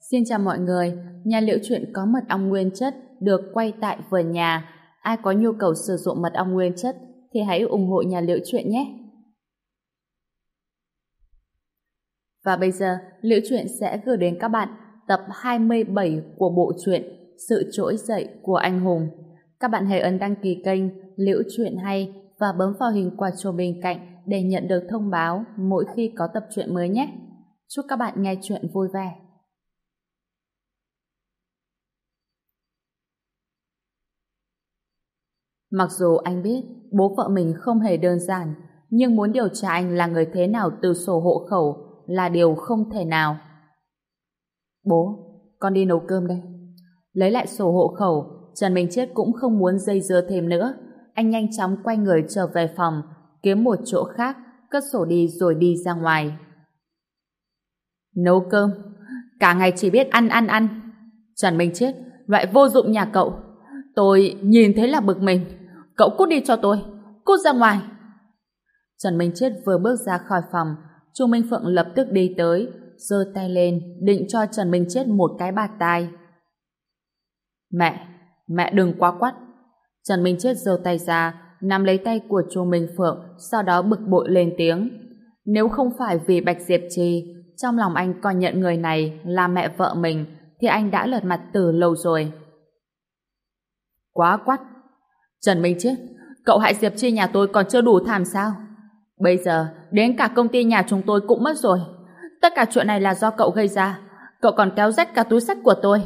Xin chào mọi người, nhà liệu chuyện có mật ong nguyên chất được quay tại vườn nhà. Ai có nhu cầu sử dụng mật ong nguyên chất thì hãy ủng hộ nhà liệu chuyện nhé. Và bây giờ, liệu chuyện sẽ gửi đến các bạn tập 27 của bộ truyện Sự trỗi dậy của anh hùng. Các bạn hãy ấn đăng ký kênh Liễu Chuyện Hay và bấm vào hình quả chuông bên cạnh để nhận được thông báo mỗi khi có tập truyện mới nhé. Chúc các bạn nghe chuyện vui vẻ. Mặc dù anh biết bố vợ mình không hề đơn giản, nhưng muốn điều tra anh là người thế nào từ sổ hộ khẩu là điều không thể nào. Bố, con đi nấu cơm đây. Lấy lại sổ hộ khẩu, Trần Minh Chết cũng không muốn dây dưa thêm nữa. Anh nhanh chóng quay người trở về phòng, kiếm một chỗ khác, cất sổ đi rồi đi ra ngoài. Nấu cơm, cả ngày chỉ biết ăn ăn ăn. Trần Minh Chết, loại vô dụng nhà cậu. Tôi nhìn thấy là bực mình. Cậu cút đi cho tôi, cút ra ngoài. Trần Minh Chết vừa bước ra khỏi phòng, Chu Minh Phượng lập tức đi tới, giơ tay lên, định cho Trần Minh Chết một cái bạt tai. Mẹ, mẹ đừng quá quắt. Trần Minh Chết giơ tay ra, nắm lấy tay của Chu Minh Phượng, sau đó bực bội lên tiếng. Nếu không phải vì Bạch Diệp Trì, trong lòng anh còn nhận người này là mẹ vợ mình, thì anh đã lật mặt từ lâu rồi. Quá quắt. Trần Minh Chết, cậu hại Diệp Chi nhà tôi còn chưa đủ thảm sao? Bây giờ, đến cả công ty nhà chúng tôi cũng mất rồi. Tất cả chuyện này là do cậu gây ra. Cậu còn kéo rách cả túi sách của tôi.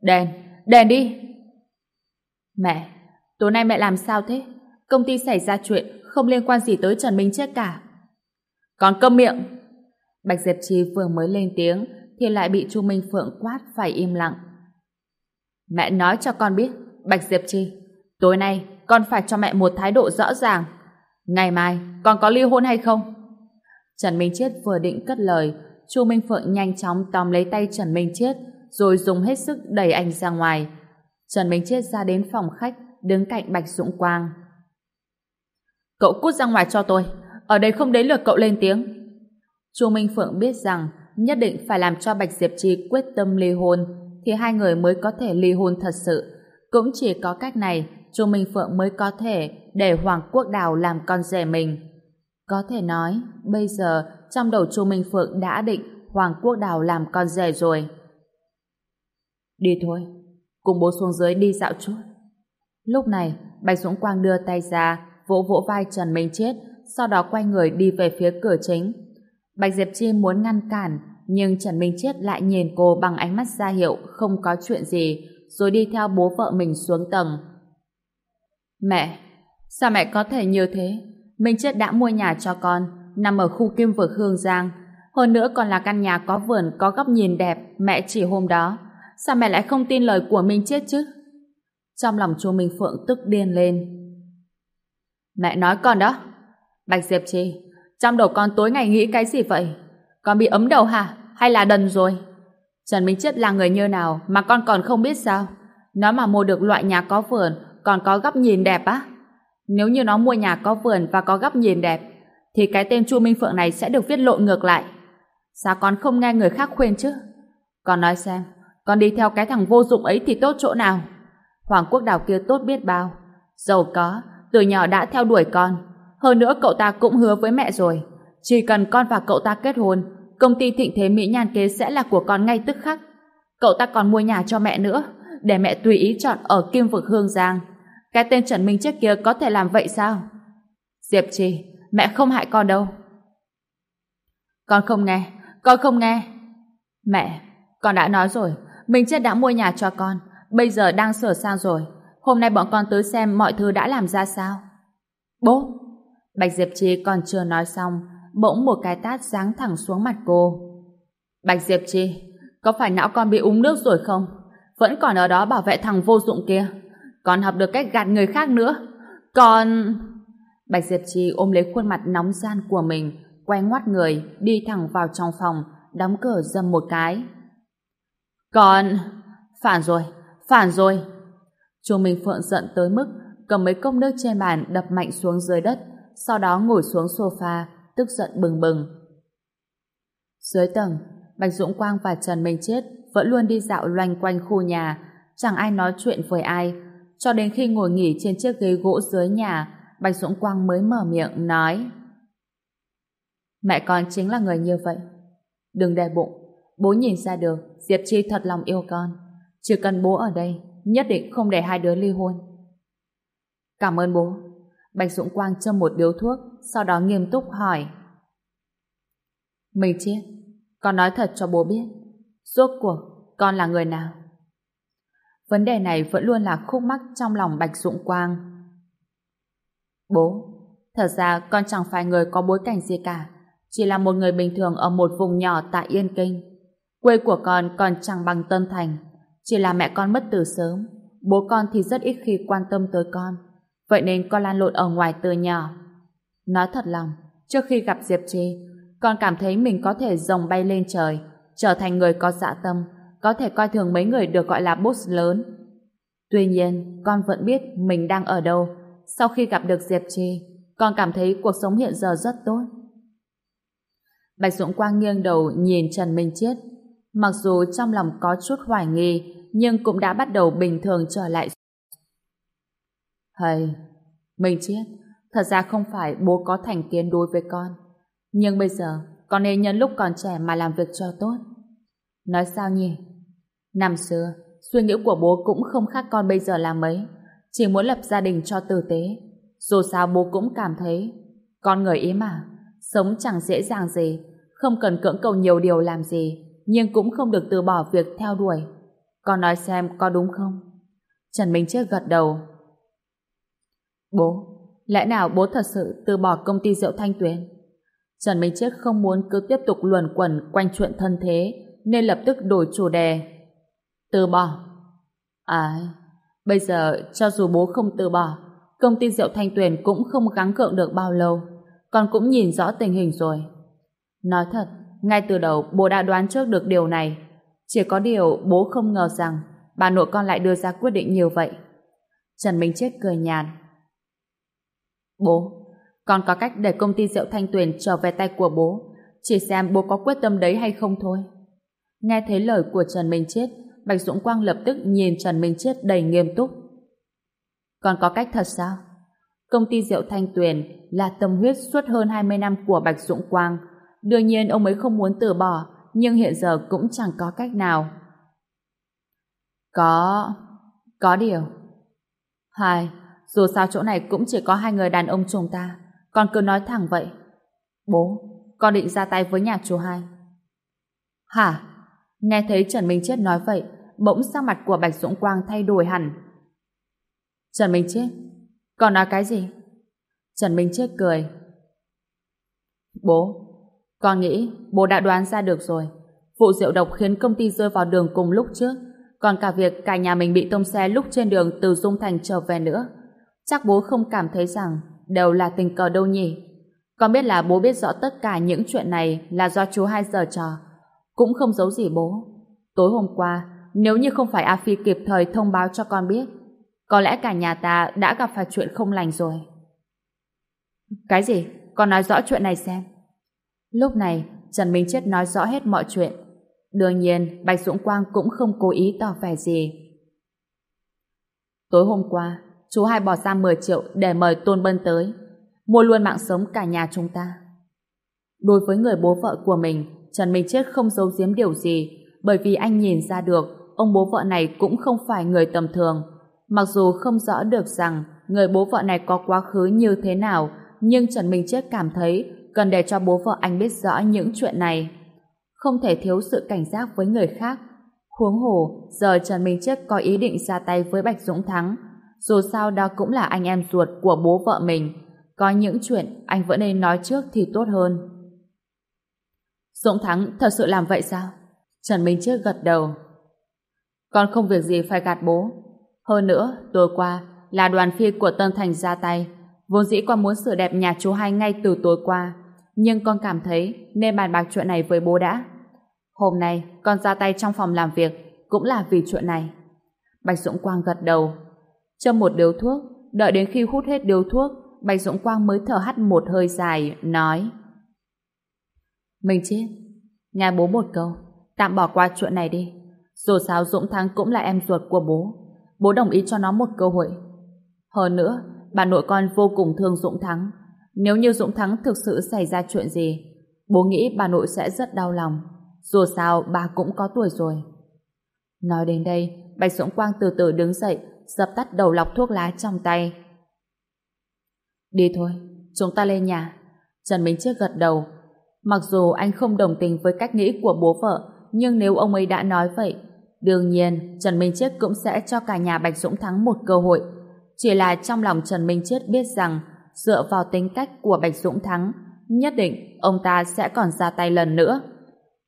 Đèn, đèn đi. Mẹ, tối nay mẹ làm sao thế? Công ty xảy ra chuyện, không liên quan gì tới Trần Minh Chết cả. Còn câm miệng. Bạch Diệp Chi vừa mới lên tiếng, thì lại bị Chu Minh Phượng quát phải im lặng. Mẹ nói cho con biết, Bạch Diệp Chi, tối nay con phải cho mẹ một thái độ rõ ràng. Ngày mai, con có ly hôn hay không? Trần Minh Chiết vừa định cất lời, Chu Minh Phượng nhanh chóng tóm lấy tay Trần Minh Chiết, rồi dùng hết sức đẩy anh ra ngoài. Trần Minh Chiết ra đến phòng khách, đứng cạnh Bạch Dũng Quang. Cậu cút ra ngoài cho tôi, ở đây không đến lượt cậu lên tiếng. Chu Minh Phượng biết rằng nhất định phải làm cho Bạch Diệp Trì quyết tâm ly hôn, thì hai người mới có thể ly hôn thật sự. Cũng chỉ có cách này, Chu Minh Phượng mới có thể để Hoàng Quốc Đào làm con rể mình. Có thể nói, bây giờ trong đầu Chu Minh Phượng đã định Hoàng Quốc Đào làm con rể rồi. Đi thôi, cùng bố xuống dưới đi dạo chút. Lúc này, Bạch Dũng Quang đưa tay ra, vỗ vỗ vai Trần Minh Chết, sau đó quay người đi về phía cửa chính. Bạch Diệp Chi muốn ngăn cản, nhưng Trần Minh Chết lại nhìn cô bằng ánh mắt ra hiệu không có chuyện gì, rồi đi theo bố vợ mình xuống tầng. Mẹ, sao mẹ có thể như thế? Minh Chết đã mua nhà cho con, nằm ở khu kim vực Hương Giang. Hơn nữa còn là căn nhà có vườn, có góc nhìn đẹp, mẹ chỉ hôm đó. Sao mẹ lại không tin lời của Minh Chết chứ? Trong lòng chu Minh Phượng tức điên lên. Mẹ nói con đó. Bạch Diệp Trì, trong đầu con tối ngày nghĩ cái gì vậy? Con bị ấm đầu hả? Hay là đần rồi? Trần Minh Chết là người như nào mà con còn không biết sao? Nó mà mua được loại nhà có vườn, còn có góc nhìn đẹp á? Nếu như nó mua nhà có vườn và có góc nhìn đẹp, thì cái tên Chu Minh Phượng này sẽ được viết lộn ngược lại. Sao con không nghe người khác khuyên chứ? Con nói xem, con đi theo cái thằng vô dụng ấy thì tốt chỗ nào? Hoàng Quốc Đào kia tốt biết bao. Giàu có, từ nhỏ đã theo đuổi con. Hơn nữa cậu ta cũng hứa với mẹ rồi. Chỉ cần con và cậu ta kết hôn, công ty thịnh thế Mỹ Nhan Kế sẽ là của con ngay tức khắc. Cậu ta còn mua nhà cho mẹ nữa, để mẹ tùy ý chọn ở Kim Vực Hương Giang. Cái tên Trần Minh trước kia có thể làm vậy sao? Diệp Trì, mẹ không hại con đâu. Con không nghe, con không nghe. Mẹ, con đã nói rồi, Minh Chết đã mua nhà cho con, bây giờ đang sửa sang rồi. Hôm nay bọn con tới xem mọi thứ đã làm ra sao. Bố! Bạch Diệp Trì còn chưa nói xong, bỗng một cái tát giáng thẳng xuống mặt cô. Bạch Diệp Trì, có phải não con bị uống nước rồi không? Vẫn còn ở đó bảo vệ thằng vô dụng kia. Còn học được cách gạt người khác nữa. Còn... Bạch Diệp Trì ôm lấy khuôn mặt nóng gian của mình, quay ngoắt người, đi thẳng vào trong phòng, đóng cửa dâm một cái. Còn... Phản rồi, phản rồi. Chu Minh Phượng giận tới mức cầm mấy cốc nước trên bàn đập mạnh xuống dưới đất, sau đó ngồi xuống sofa, tức giận bừng bừng. Dưới tầng, Bạch Dũng Quang và Trần Minh Chết vẫn luôn đi dạo loanh quanh khu nhà, chẳng ai nói chuyện với ai. Cho đến khi ngồi nghỉ trên chiếc ghế gỗ dưới nhà, Bạch Dũng Quang mới mở miệng nói. Mẹ con chính là người như vậy. Đừng đè bụng, bố nhìn ra được Diệp Chi thật lòng yêu con. Chỉ cần bố ở đây, nhất định không để hai đứa ly hôn. Cảm ơn bố. Bạch Dũng Quang châm một điếu thuốc, sau đó nghiêm túc hỏi. Mình chết, con nói thật cho bố biết. Rốt cuộc, con là người nào? Vấn đề này vẫn luôn là khúc mắc trong lòng Bạch Dũng Quang. Bố, thật ra con chẳng phải người có bối cảnh gì cả, chỉ là một người bình thường ở một vùng nhỏ tại Yên Kinh. Quê của con còn chẳng bằng Tân Thành, chỉ là mẹ con mất từ sớm, bố con thì rất ít khi quan tâm tới con, vậy nên con lan lộn ở ngoài từ nhỏ. Nói thật lòng, trước khi gặp Diệp Trì, con cảm thấy mình có thể rồng bay lên trời, trở thành người có dạ tâm, có thể coi thường mấy người được gọi là boss lớn. Tuy nhiên, con vẫn biết mình đang ở đâu. Sau khi gặp được Diệp Trì, con cảm thấy cuộc sống hiện giờ rất tốt. Bạch Dũng Quang nghiêng đầu nhìn Trần Minh Chiết. Mặc dù trong lòng có chút hoài nghi, nhưng cũng đã bắt đầu bình thường trở lại. Hầy, Minh Chiết, thật ra không phải bố có thành kiến đối với con. Nhưng bây giờ, con nên nhân lúc còn trẻ mà làm việc cho tốt. Nói sao nhỉ? Năm xưa, suy nghĩ của bố cũng không khác con bây giờ là mấy. Chỉ muốn lập gia đình cho tử tế. Dù sao bố cũng cảm thấy con người ý mà, sống chẳng dễ dàng gì, không cần cưỡng cầu nhiều điều làm gì, nhưng cũng không được từ bỏ việc theo đuổi. Con nói xem có đúng không? Trần Minh Chết gật đầu. Bố, lẽ nào bố thật sự từ bỏ công ty rượu Thanh tuyến? Trần Minh Chết không muốn cứ tiếp tục luẩn quẩn quanh chuyện thân thế, nên lập tức đổi chủ đề. Từ bỏ. À, bây giờ cho dù bố không từ bỏ, công ty rượu Thanh Tuyền cũng không gắng gượng được bao lâu. Con cũng nhìn rõ tình hình rồi. Nói thật, ngay từ đầu bố đã đoán trước được điều này. Chỉ có điều bố không ngờ rằng bà nội con lại đưa ra quyết định như vậy. Trần Minh Chết cười nhàn. Bố, con có cách để công ty rượu Thanh Tuyền trở về tay của bố. Chỉ xem bố có quyết tâm đấy hay không thôi. Nghe thấy lời của Trần Minh Chết, Bạch Dũng Quang lập tức nhìn Trần Minh Chết đầy nghiêm túc. Còn có cách thật sao? Công ty rượu Thanh Tuyền là tâm huyết suốt hơn 20 năm của Bạch Dũng Quang. Đương nhiên ông ấy không muốn từ bỏ, nhưng hiện giờ cũng chẳng có cách nào. Có... có điều. Hai, dù sao chỗ này cũng chỉ có hai người đàn ông chúng ta. Con cứ nói thẳng vậy. Bố, con định ra tay với nhà chú hai. Hả? Nghe thấy Trần Minh Chết nói vậy, bỗng sắc mặt của Bạch Dũng Quang thay đổi hẳn. Trần Minh Chết, còn nói cái gì? Trần Minh Chết cười. Bố, con nghĩ bố đã đoán ra được rồi. Vụ rượu độc khiến công ty rơi vào đường cùng lúc trước, còn cả việc cả nhà mình bị tông xe lúc trên đường từ Dung Thành trở về nữa. Chắc bố không cảm thấy rằng đều là tình cờ đâu nhỉ? Con biết là bố biết rõ tất cả những chuyện này là do chú hai giờ trò. Cũng không giấu gì bố. Tối hôm qua, nếu như không phải A Phi kịp thời thông báo cho con biết, có lẽ cả nhà ta đã gặp phải chuyện không lành rồi. Cái gì? Con nói rõ chuyện này xem. Lúc này, Trần Minh Chết nói rõ hết mọi chuyện. Đương nhiên, Bạch Dũng Quang cũng không cố ý tỏ vẻ gì. Tối hôm qua, chú hai bỏ ra 10 triệu để mời Tôn Bân tới, mua luôn mạng sống cả nhà chúng ta. Đối với người bố vợ của mình, Trần Minh Chết không giấu giếm điều gì, bởi vì anh nhìn ra được ông bố vợ này cũng không phải người tầm thường. Mặc dù không rõ được rằng người bố vợ này có quá khứ như thế nào, nhưng Trần Minh Chết cảm thấy cần để cho bố vợ anh biết rõ những chuyện này. Không thể thiếu sự cảnh giác với người khác. Huống hồ, giờ Trần Minh Chết có ý định ra tay với Bạch Dũng Thắng, dù sao đó cũng là anh em ruột của bố vợ mình. Có những chuyện anh vẫn nên nói trước thì tốt hơn. Dũng Thắng thật sự làm vậy sao? Trần Minh Trước gật đầu. Con không việc gì phải gạt bố. Hơn nữa, tối qua là đoàn phi của Tân Thành ra tay. Vốn dĩ con muốn sửa đẹp nhà chú hai ngay từ tối qua. Nhưng con cảm thấy nên bàn bạc chuyện này với bố đã. Hôm nay con ra tay trong phòng làm việc cũng là vì chuyện này. Bạch Dũng Quang gật đầu Châm một điếu thuốc, đợi đến khi hút hết điếu thuốc, Bạch Dũng Quang mới thở hắt một hơi dài, nói mình chết, nghe bố một câu, tạm bỏ qua chuyện này đi. Dù sao Dũng Thắng cũng là em ruột của bố. Bố đồng ý cho nó một cơ hội. Hơn nữa, bà nội con vô cùng thương Dũng Thắng. Nếu như Dũng Thắng thực sự xảy ra chuyện gì, bố nghĩ bà nội sẽ rất đau lòng. Dù sao, bà cũng có tuổi rồi. Nói đến đây, Bạch Dũng Quang từ từ đứng dậy, dập tắt đầu lọc thuốc lá trong tay. Đi thôi, chúng ta lên nhà. Trần Minh Chiết gật đầu. Mặc dù anh không đồng tình với cách nghĩ của bố vợ, nhưng nếu ông ấy đã nói vậy, đương nhiên Trần Minh Chết cũng sẽ cho cả nhà Bạch Dũng Thắng một cơ hội. Chỉ là trong lòng Trần Minh Chết biết rằng dựa vào tính cách của Bạch Dũng Thắng, nhất định ông ta sẽ còn ra tay lần nữa.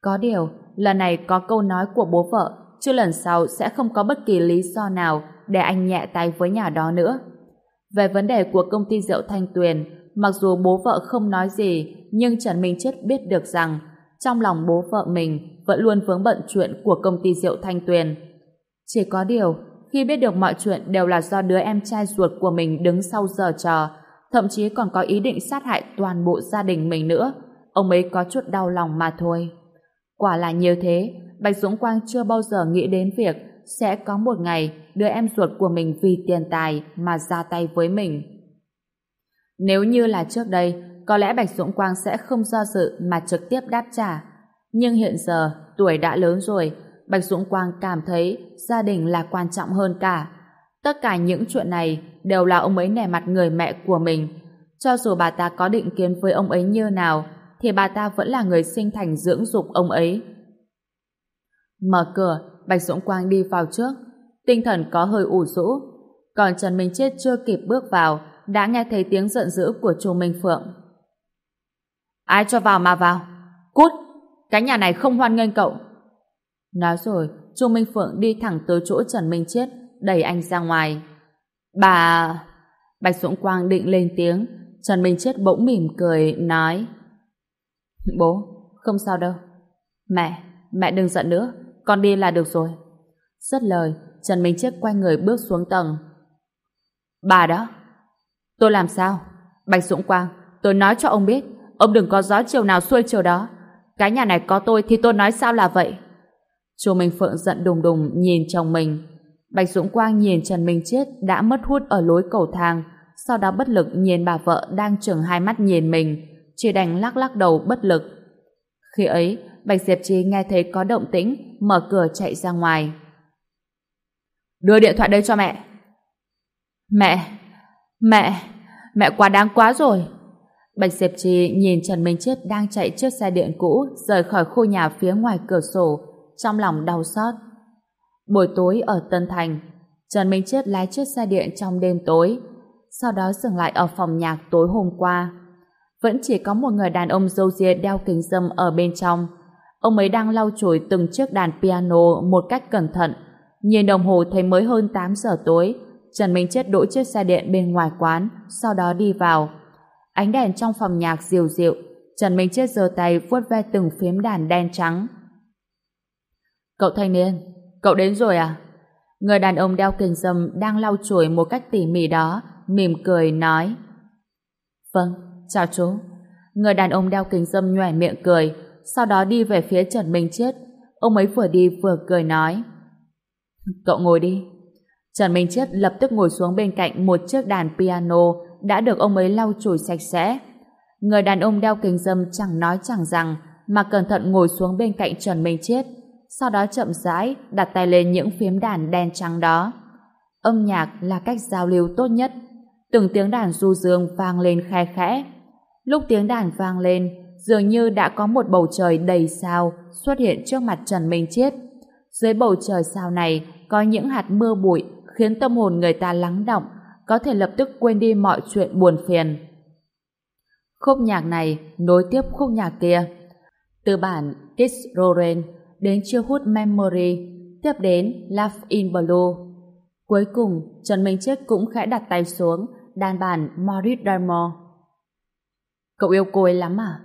Có điều, lần này có câu nói của bố vợ, chứ lần sau sẽ không có bất kỳ lý do nào để anh nhẹ tay với nhà đó nữa. Về vấn đề của công ty rượu Thanh Tuyền, mặc dù bố vợ không nói gì, nhưng Trần Minh Chết biết được rằng trong lòng bố vợ mình vẫn luôn vướng bận chuyện của công ty rượu Thanh Tuyền. Chỉ có điều, khi biết được mọi chuyện đều là do đứa em trai ruột của mình đứng sau giờ trò, thậm chí còn có ý định sát hại toàn bộ gia đình mình nữa, ông ấy có chút đau lòng mà thôi. Quả là như thế, Bạch Dũng Quang chưa bao giờ nghĩ đến việc sẽ có một ngày đứa em ruột của mình vì tiền tài mà ra tay với mình. Nếu như là trước đây, có lẽ Bạch Dũng Quang sẽ không do dự mà trực tiếp đáp trả. Nhưng hiện giờ, tuổi đã lớn rồi, Bạch Dũng Quang cảm thấy gia đình là quan trọng hơn cả. Tất cả những chuyện này đều là ông ấy nẻ mặt người mẹ của mình. Cho dù bà ta có định kiến với ông ấy như nào, thì bà ta vẫn là người sinh thành dưỡng dục ông ấy. Mở cửa, Bạch Dũng Quang đi vào trước. Tinh thần có hơi ủ rũ. Còn Trần Minh Chết chưa kịp bước vào, đã nghe thấy tiếng giận dữ của Chu Minh Phượng. Ai cho vào mà vào? Cút! Cái nhà này không hoan nghênh cậu. Nói rồi, Chu Minh Phượng đi thẳng tới chỗ Trần Minh Chết, đẩy anh ra ngoài. Bà... Bạch Dũng Quang định lên tiếng, Trần Minh Chết bỗng mỉm cười, nói Bố, không sao đâu. Mẹ, mẹ đừng giận nữa, con đi là được rồi. Rất lời, Trần Minh Chết quay người bước xuống tầng. Bà đó. Tôi làm sao? Bạch Dũng Quang, tôi nói cho ông biết, ông đừng có gió chiều nào xuôi chiều đó. Cái nhà này có tôi thì tôi nói sao là vậy? Chu Minh Phượng giận đùng đùng nhìn chồng mình. Bạch Dũng Quang nhìn Trần Minh Chết đã mất hút ở lối cầu thang, sau đó bất lực nhìn bà vợ đang trừng hai mắt nhìn mình, chỉ đành lắc lắc đầu bất lực. Khi ấy, Bạch Diệp Trì nghe thấy có động tĩnh, mở cửa chạy ra ngoài. Đưa điện thoại đây cho mẹ. Mẹ, mẹ, mẹ quá đáng quá rồi. Bạch Diệp Trì nhìn Trần Minh Chết đang chạy chiếc xe điện cũ rời khỏi khu nhà phía ngoài cửa sổ, trong lòng đau xót. Buổi tối ở Tân Thành, Trần Minh Chết lái chiếc xe điện trong đêm tối, sau đó dừng lại ở phòng nhạc tối hôm qua. Vẫn chỉ có một người đàn ông dâu ria đeo kính dâm ở bên trong. Ông ấy đang lau chùi từng chiếc đàn piano một cách cẩn thận. Nhìn đồng hồ thấy mới hơn 8 giờ tối, Trần Minh Chết đỗ chiếc xe điện bên ngoài quán, sau đó đi vào. Ánh đèn trong phòng nhạc dịu dịu, Trần Minh Chết giơ tay vuốt ve từng phím đàn đen trắng. Cậu thanh niên, cậu đến rồi à? Người đàn ông đeo kính dâm đang lau chùi một cách tỉ mỉ đó, mỉm cười nói. Vâng, chào chú. Người đàn ông đeo kính dâm nhòe miệng cười, sau đó đi về phía Trần Minh Chết. Ông ấy vừa đi vừa cười nói. Cậu ngồi đi. Trần Minh Chết lập tức ngồi xuống bên cạnh một chiếc đàn piano đã được ông ấy lau chùi sạch sẽ. Người đàn ông đeo kính dâm chẳng nói chẳng rằng mà cẩn thận ngồi xuống bên cạnh Trần Minh Chết sau đó chậm rãi đặt tay lên những phím đàn đen trắng đó. Âm nhạc là cách giao lưu tốt nhất. Từng tiếng đàn du dương vang lên khe khẽ. Lúc tiếng đàn vang lên, dường như đã có một bầu trời đầy sao xuất hiện trước mặt Trần Minh Chiết. Dưới bầu trời sao này có những hạt mưa bụi khiến tâm hồn người ta lắng động, có thể lập tức quên đi mọi chuyện buồn phiền. Khúc nhạc này nối tiếp khúc nhạc kia. Từ bản Kiss Roren đến chiêu hút Memory, tiếp đến Love in Blue. Cuối cùng, Trần Minh Chết cũng khẽ đặt tay xuống, đàn bản Maurice Darmore. Cậu yêu cô ấy lắm à?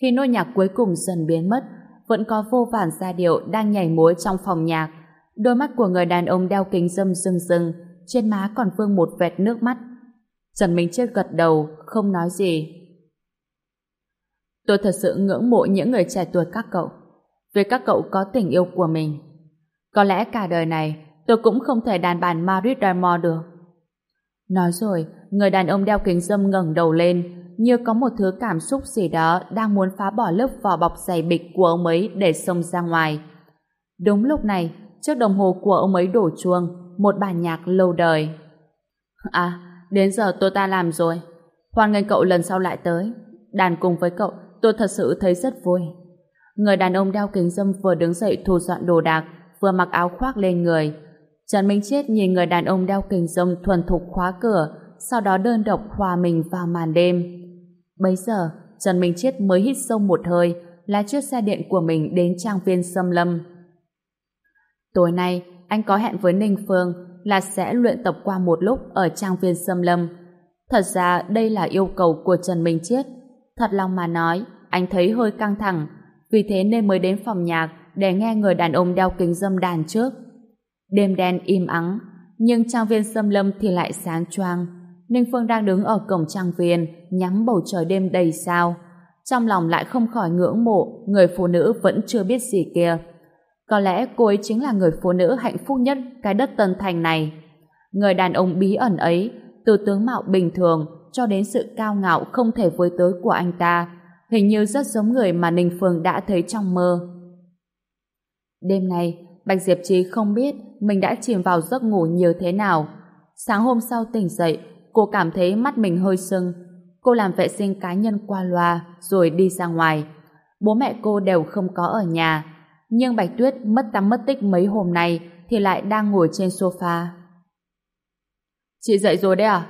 Khi nốt nhạc cuối cùng dần biến mất, vẫn có vô vàn giai điệu đang nhảy múa trong phòng nhạc. Đôi mắt của người đàn ông đeo kính dâm rưng rưng, trên má còn vương một vệt nước mắt. Trần Minh Chết gật đầu, không nói gì. Tôi thật sự ngưỡng mộ những người trẻ tuổi các cậu vì các cậu có tình yêu của mình. Có lẽ cả đời này tôi cũng không thể đàn bàn Marit Diamond được. Nói rồi, người đàn ông đeo kính dâm ngẩng đầu lên, như có một thứ cảm xúc gì đó đang muốn phá bỏ lớp vỏ bọc dày bịch của ông ấy để xông ra ngoài. Đúng lúc này, chiếc đồng hồ của ông ấy đổ chuông, một bản nhạc lâu đời. À, đến giờ tôi ta làm rồi. Hoan nghênh cậu lần sau lại tới. Đàn cùng với cậu, tôi thật sự thấy rất vui. Người đàn ông đeo kính dâm vừa đứng dậy thu dọn đồ đạc, vừa mặc áo khoác lên người. Trần Minh Chết nhìn người đàn ông đeo kính dâm thuần thục khóa cửa, sau đó đơn độc hòa mình vào màn đêm. Bấy giờ, Trần Minh Chết mới hít sâu một hơi, lái chiếc xe điện của mình đến trang viên Sâm Lâm. Tối nay, anh có hẹn với Ninh Phương là sẽ luyện tập qua một lúc ở trang viên Sâm Lâm. Thật ra đây là yêu cầu của Trần Minh Chiết. Thật lòng mà nói, anh thấy hơi căng thẳng, vì thế nên mới đến phòng nhạc để nghe người đàn ông đeo kính dâm đàn trước. Đêm đen im ắng, nhưng trang viên Sâm Lâm thì lại sáng choang. Ninh Phương đang đứng ở cổng trang viên, nhắm bầu trời đêm đầy sao. Trong lòng lại không khỏi ngưỡng mộ người phụ nữ vẫn chưa biết gì kia. Có lẽ cô ấy chính là người phụ nữ hạnh phúc nhất cái đất Tân Thành này. Người đàn ông bí ẩn ấy, từ tướng mạo bình thường cho đến sự cao ngạo không thể với tới của anh ta, hình như rất giống người mà Ninh Phương đã thấy trong mơ. Đêm nay, Bạch Diệp Trí không biết mình đã chìm vào giấc ngủ như thế nào. Sáng hôm sau tỉnh dậy, cô cảm thấy mắt mình hơi sưng. Cô làm vệ sinh cá nhân qua loa rồi đi ra ngoài. Bố mẹ cô đều không có ở nhà, nhưng Bạch Tuyết mất tắm mất tích mấy hôm nay thì lại đang ngồi trên sofa. Chị dậy rồi đấy à?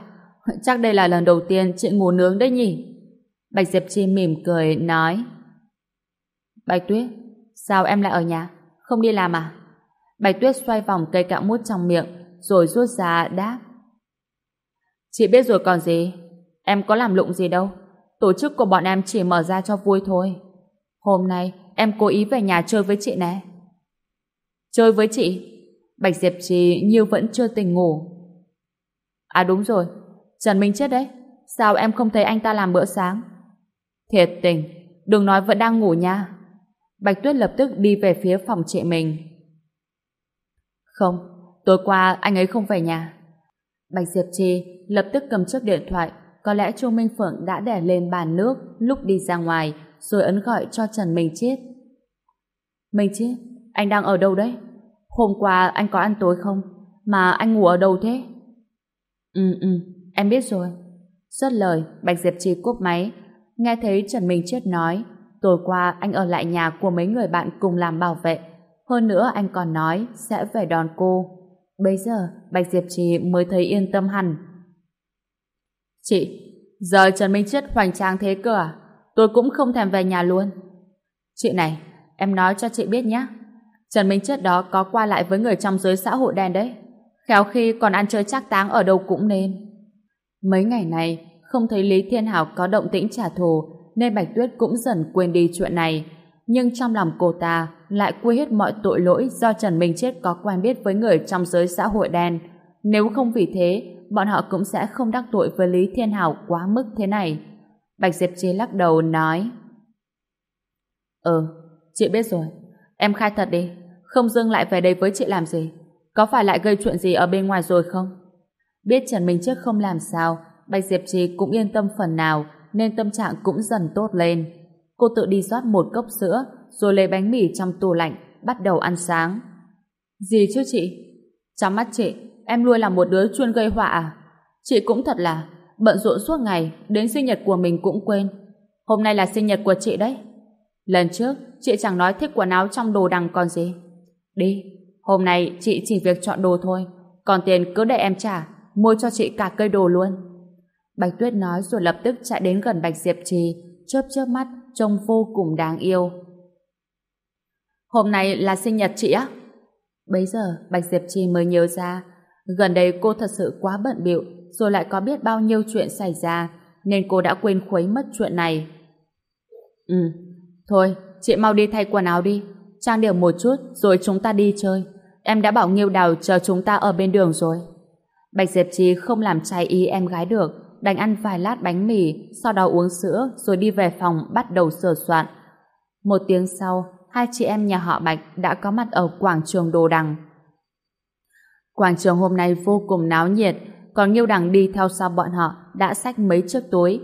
Chắc đây là lần đầu tiên chị ngủ nướng đấy nhỉ? Bạch Diệp Chi mỉm cười, nói Bạch Tuyết, sao em lại ở nhà? Không đi làm à? Bạch Tuyết xoay vòng cây cạo mút trong miệng, rồi rút ra đáp. Chị biết rồi còn gì? Em có làm lụng gì đâu. Tổ chức của bọn em chỉ mở ra cho vui thôi. Hôm nay, em cố ý về nhà chơi với chị nè. Chơi với chị? Bạch Diệp Trì như vẫn chưa tỉnh ngủ. À đúng rồi, Trần Minh chết đấy. Sao em không thấy anh ta làm bữa sáng? Thiệt tình, đừng nói vẫn đang ngủ nha. Bạch Tuyết lập tức đi về phía phòng chị mình. Không, tối qua anh ấy không về nhà. Bạch Diệp Trì lập tức cầm chiếc điện thoại, có lẽ Chu Minh Phượng đã để lên bàn nước lúc đi ra ngoài, rồi ấn gọi cho Trần Minh Chiết. Minh Chiết, anh đang ở đâu đấy? Hôm qua anh có ăn tối không? Mà anh ngủ ở đâu thế? Ừ ừ, em biết rồi. Xuất lời, Bạch Diệp Trì cúp máy. Nghe thấy Trần Minh Chiết nói, tối qua anh ở lại nhà của mấy người bạn cùng làm bảo vệ. Hơn nữa anh còn nói sẽ về đón cô. Bây giờ, Bạch Diệp Trì mới thấy yên tâm hẳn. Chị, giờ Trần Minh Chiết hoành tráng thế cơ à? Tôi cũng không thèm về nhà luôn. Chị này, em nói cho chị biết nhé. Trần Minh Chết đó có qua lại với người trong giới xã hội đen đấy. Khéo khi còn ăn chơi chắc táng ở đâu cũng nên. Mấy ngày này, không thấy Lý Thiên Hảo có động tĩnh trả thù, nên Bạch Tuyết cũng dần quên đi chuyện này. Nhưng trong lòng cô ta lại quên hết mọi tội lỗi do Trần Minh Chết có quen biết với người trong giới xã hội đen. Nếu không vì thế, bọn họ cũng sẽ không đắc tội với Lý Thiên Hảo quá mức thế này. Bạch Diệp Chi lắc đầu nói Ừ, chị biết rồi. Em khai thật đi. Không dưng lại về đây với chị làm gì? Có phải lại gây chuyện gì ở bên ngoài rồi không? Biết Trần Minh Trước không làm sao, Bạch Diệp Trì cũng yên tâm phần nào, nên tâm trạng cũng dần tốt lên. Cô tự đi rót một cốc sữa, rồi lấy bánh mì trong tủ lạnh, bắt đầu ăn sáng. Gì chứ chị? Trong mắt chị, em luôn là một đứa chuyên gây họa à? Chị cũng thật là bận rộn suốt ngày, đến sinh nhật của mình cũng quên. Hôm nay là sinh nhật của chị đấy. Lần trước, chị chẳng nói thích quần áo trong đồ đằng còn gì. Đi, hôm nay chị chỉ việc chọn đồ thôi, còn tiền cứ để em trả, mua cho chị cả cây đồ luôn. Bạch Tuyết nói rồi lập tức chạy đến gần Bạch Diệp Trì, chớp chớp mắt, trông vô cùng đáng yêu. Hôm nay là sinh nhật chị á? Bây giờ Bạch Diệp Trì mới nhớ ra, gần đây cô thật sự quá bận bịu rồi lại có biết bao nhiêu chuyện xảy ra, nên cô đã quên khuấy mất chuyện này. Ừ, thôi, chị mau đi thay quần áo đi, trang điểm một chút rồi chúng ta đi chơi. Em đã bảo Nghiêu Đào chờ chúng ta ở bên đường rồi. Bạch Diệp Trì không làm trái ý em gái được, đành ăn vài lát bánh mì, sau đó uống sữa rồi đi về phòng bắt đầu sửa soạn. Một tiếng sau, hai chị em nhà họ Bạch đã có mặt ở quảng trường Đồ Đằng. Quảng trường hôm nay vô cùng náo nhiệt, còn Nghiêu Đằng đi theo sau bọn họ đã xách mấy chiếc túi.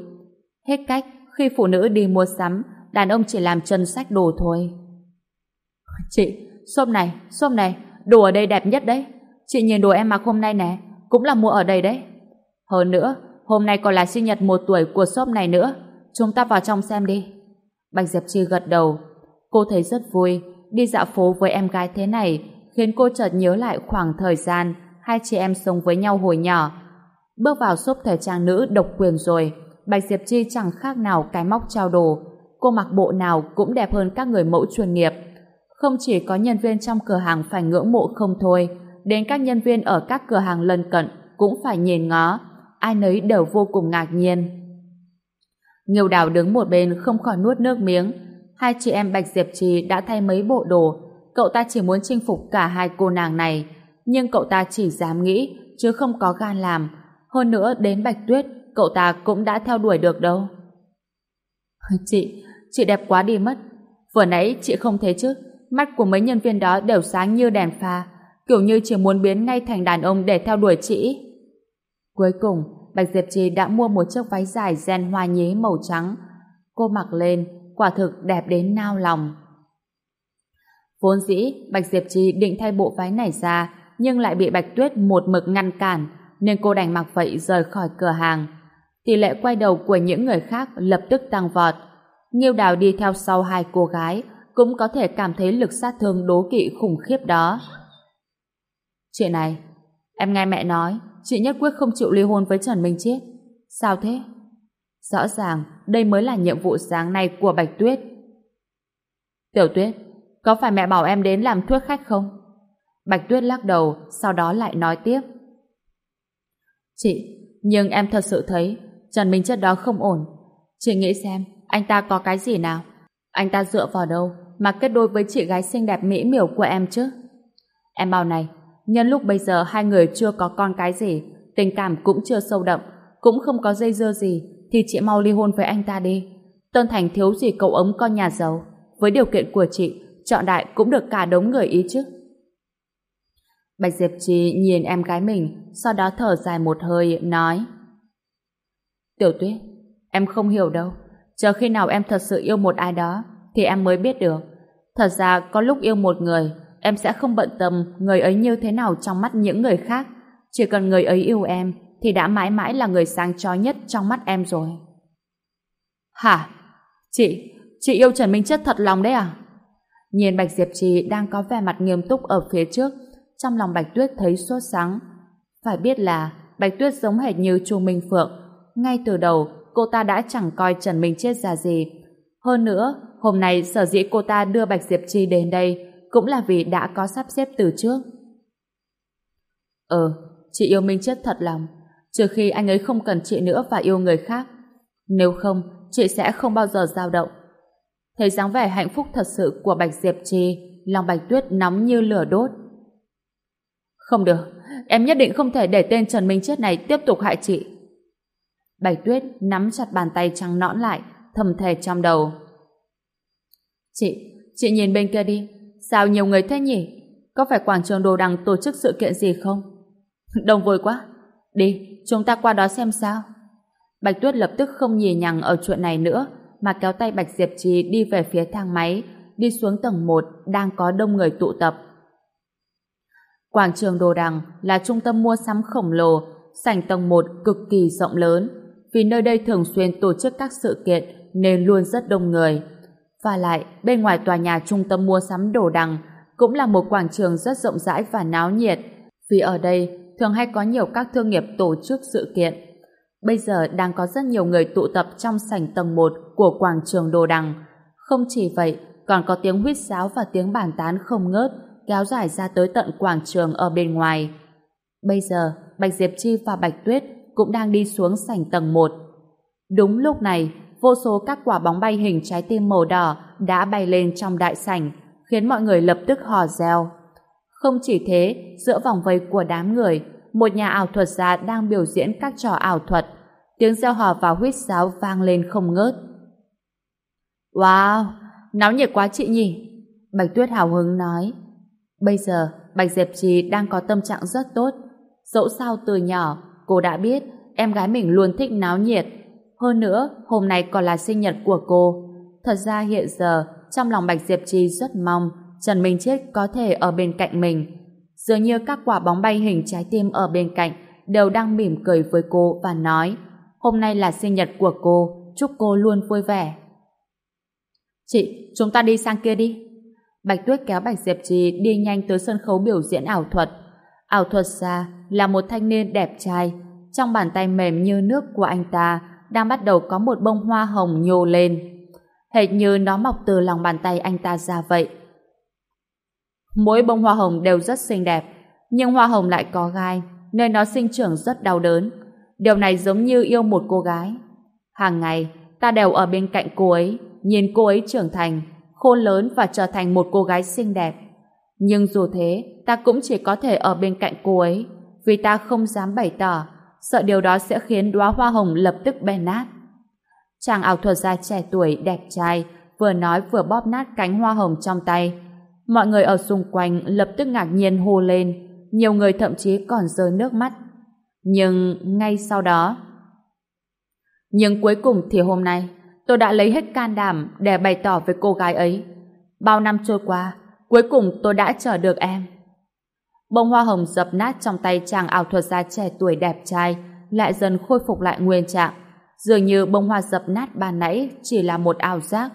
Hết cách, khi phụ nữ đi mua sắm, đàn ông chỉ làm chân xách đồ thôi. Chị, xôm này, xôm này, đồ ở đây đẹp nhất đấy. Chị nhìn đồ em mặc hôm nay nè, cũng là mua ở đây đấy. Hơn nữa, hôm nay còn là sinh nhật một tuổi của shop này nữa. Chúng ta vào trong xem đi. Bạch Diệp Chi gật đầu. Cô thấy rất vui, đi dạo phố với em gái thế này khiến cô chợt nhớ lại khoảng thời gian hai chị em sống với nhau hồi nhỏ. Bước vào shop thời trang nữ độc quyền rồi, Bạch Diệp Chi chẳng khác nào cái móc trao đồ. Cô mặc bộ nào cũng đẹp hơn các người mẫu chuyên nghiệp. Không chỉ có nhân viên trong cửa hàng phải ngưỡng mộ không thôi, đến các nhân viên ở các cửa hàng lân cận cũng phải nhìn ngó, ai nấy đều vô cùng ngạc nhiên. Nghiêu đào đứng một bên không khỏi nuốt nước miếng. Hai chị em Bạch Diệp Trì đã thay mấy bộ đồ, cậu ta chỉ muốn chinh phục cả hai cô nàng này, nhưng cậu ta chỉ dám nghĩ, chứ không có gan làm. Hơn nữa đến Bạch Tuyết, cậu ta cũng đã theo đuổi được đâu. Chị, chị đẹp quá đi mất. Vừa nãy chị không thấy chứ, mắt của mấy nhân viên đó đều sáng như đèn pha, kiểu như chỉ muốn biến ngay thành đàn ông để theo đuổi chị. Cuối cùng, Bạch Diệp Trì đã mua một chiếc váy dài ren hoa nhí màu trắng. Cô mặc lên, quả thực đẹp đến nao lòng. Vốn dĩ, Bạch Diệp Trì định thay bộ váy này ra, nhưng lại bị Bạch Tuyết một mực ngăn cản, nên cô đành mặc vậy rời khỏi cửa hàng. Tỷ lệ quay đầu của những người khác lập tức tăng vọt. Nghiêu Đào đi theo sau hai cô gái, cũng có thể cảm thấy lực sát thương đố kỵ khủng khiếp đó. Chuyện này, em nghe mẹ nói, chị nhất quyết không chịu ly hôn với Trần Minh Chiết. Sao thế? Rõ ràng, đây mới là nhiệm vụ sáng nay của Bạch Tuyết. Tiểu Tuyết, có phải mẹ bảo em đến làm thuyết khách không? Bạch Tuyết lắc đầu, sau đó lại nói tiếp. Chị, nhưng em thật sự thấy Trần Minh Chất đó không ổn. Chị nghĩ xem, anh ta có cái gì nào? Anh ta dựa vào đâu mà kết đôi với chị gái xinh đẹp mỹ miều của em chứ? Em bảo này, Nhân lúc bây giờ hai người chưa có con cái gì, tình cảm cũng chưa sâu đậm, cũng không có dây dưa gì, thì chị mau ly hôn với anh ta đi. Tân Thành thiếu gì cậu ống con nhà giàu. Với điều kiện của chị, chọn đại cũng được cả đống người ý chứ. Bạch Diệp Trì nhìn em gái mình, sau đó thở dài một hơi, nói Tiểu Tuyết, em không hiểu đâu. Chờ khi nào em thật sự yêu một ai đó, thì em mới biết được. Thật ra có lúc yêu một người, em sẽ không bận tâm người ấy như thế nào trong mắt những người khác. Chỉ cần người ấy yêu em, thì đã mãi mãi là người sáng chói nhất trong mắt em rồi. Hả? Chị, chị yêu Trần Minh Chất thật lòng đấy à? Nhìn Bạch Diệp Trì đang có vẻ mặt nghiêm túc ở phía trước, trong lòng Bạch Tuyết thấy sốt sắng. Phải biết là Bạch Tuyết giống hệt như Chu Minh Phượng. Ngay từ đầu, cô ta đã chẳng coi Trần Minh Chết ra gì. Hơn nữa, hôm nay sở dĩ cô ta đưa Bạch Diệp Trì đến đây cũng là vì đã có sắp xếp từ trước. Ờ, chị yêu Minh chết thật lòng, trừ khi anh ấy không cần chị nữa và yêu người khác. Nếu không, chị sẽ không bao giờ dao động. Thấy dáng vẻ hạnh phúc thật sự của Bạch Diệp Trì, lòng Bạch Tuyết nóng như lửa đốt. Không được, em nhất định không thể để tên Trần Minh Chết này tiếp tục hại chị. Bạch Tuyết nắm chặt bàn tay trắng nõn lại, thầm thề trong đầu. Chị, chị nhìn bên kia đi, Sao nhiều người thế nhỉ? Có phải quảng trường đồ đằng tổ chức sự kiện gì không? Đông vui quá. Đi, chúng ta qua đó xem sao. Bạch Tuyết lập tức không nhì nhằng ở chuyện này nữa, mà kéo tay Bạch Diệp Trì đi về phía thang máy, đi xuống tầng 1, đang có đông người tụ tập. Quảng trường Đồ Đằng là trung tâm mua sắm khổng lồ, sảnh tầng 1 cực kỳ rộng lớn, vì nơi đây thường xuyên tổ chức các sự kiện nên luôn rất đông người. Và lại, bên ngoài tòa nhà trung tâm mua sắm đồ đằng cũng là một quảng trường rất rộng rãi và náo nhiệt, vì ở đây thường hay có nhiều các thương nghiệp tổ chức sự kiện. Bây giờ đang có rất nhiều người tụ tập trong sảnh tầng 1 của quảng trường đồ đằng. Không chỉ vậy, còn có tiếng huýt sáo và tiếng bàn tán không ngớt kéo dài ra tới tận quảng trường ở bên ngoài. Bây giờ, Bạch Diệp Chi và Bạch Tuyết cũng đang đi xuống sảnh tầng 1. Đúng lúc này, vô số các quả bóng bay hình trái tim màu đỏ đã bay lên trong đại sảnh, khiến mọi người lập tức hò reo. Không chỉ thế, giữa vòng vây của đám người, một nhà ảo thuật gia đang biểu diễn các trò ảo thuật. Tiếng reo hò và huýt sáo vang lên không ngớt. Wow, náo nhiệt quá chị nhỉ? Bạch Tuyết hào hứng nói. Bây giờ, Bạch Diệp Trì đang có tâm trạng rất tốt. Dẫu sao từ nhỏ, cô đã biết em gái mình luôn thích náo nhiệt. Hơn nữa, hôm nay còn là sinh nhật của cô. Thật ra hiện giờ, trong lòng Bạch Diệp Trì rất mong Trần Minh Chết có thể ở bên cạnh mình. Dường như các quả bóng bay hình trái tim ở bên cạnh đều đang mỉm cười với cô và nói hôm nay là sinh nhật của cô, chúc cô luôn vui vẻ. Chị, chúng ta đi sang kia đi. Bạch Tuyết kéo Bạch Diệp Trì đi nhanh tới sân khấu biểu diễn ảo thuật. Ảo thuật xa là một thanh niên đẹp trai, trong bàn tay mềm như nước của anh ta đang bắt đầu có một bông hoa hồng nhô lên. Hệt như nó mọc từ lòng bàn tay anh ta ra vậy. Mỗi bông hoa hồng đều rất xinh đẹp, nhưng hoa hồng lại có gai, nên nó sinh trưởng rất đau đớn. Điều này giống như yêu một cô gái. Hàng ngày, ta đều ở bên cạnh cô ấy, nhìn cô ấy trưởng thành, khôn lớn và trở thành một cô gái xinh đẹp. Nhưng dù thế, ta cũng chỉ có thể ở bên cạnh cô ấy, vì ta không dám bày tỏ, sợ điều đó sẽ khiến đóa hoa hồng lập tức bè nát. Chàng ảo thuật gia trẻ tuổi đẹp trai vừa nói vừa bóp nát cánh hoa hồng trong tay. Mọi người ở xung quanh lập tức ngạc nhiên hô lên, nhiều người thậm chí còn rơi nước mắt. Nhưng ngay sau đó... Nhưng cuối cùng thì hôm nay, tôi đã lấy hết can đảm để bày tỏ với cô gái ấy. Bao năm trôi qua, cuối cùng tôi đã chờ được em. Bông hoa hồng dập nát trong tay chàng ảo thuật gia trẻ tuổi đẹp trai lại dần khôi phục lại nguyên trạng. Dường như bông hoa dập nát ban nãy chỉ là một ảo giác.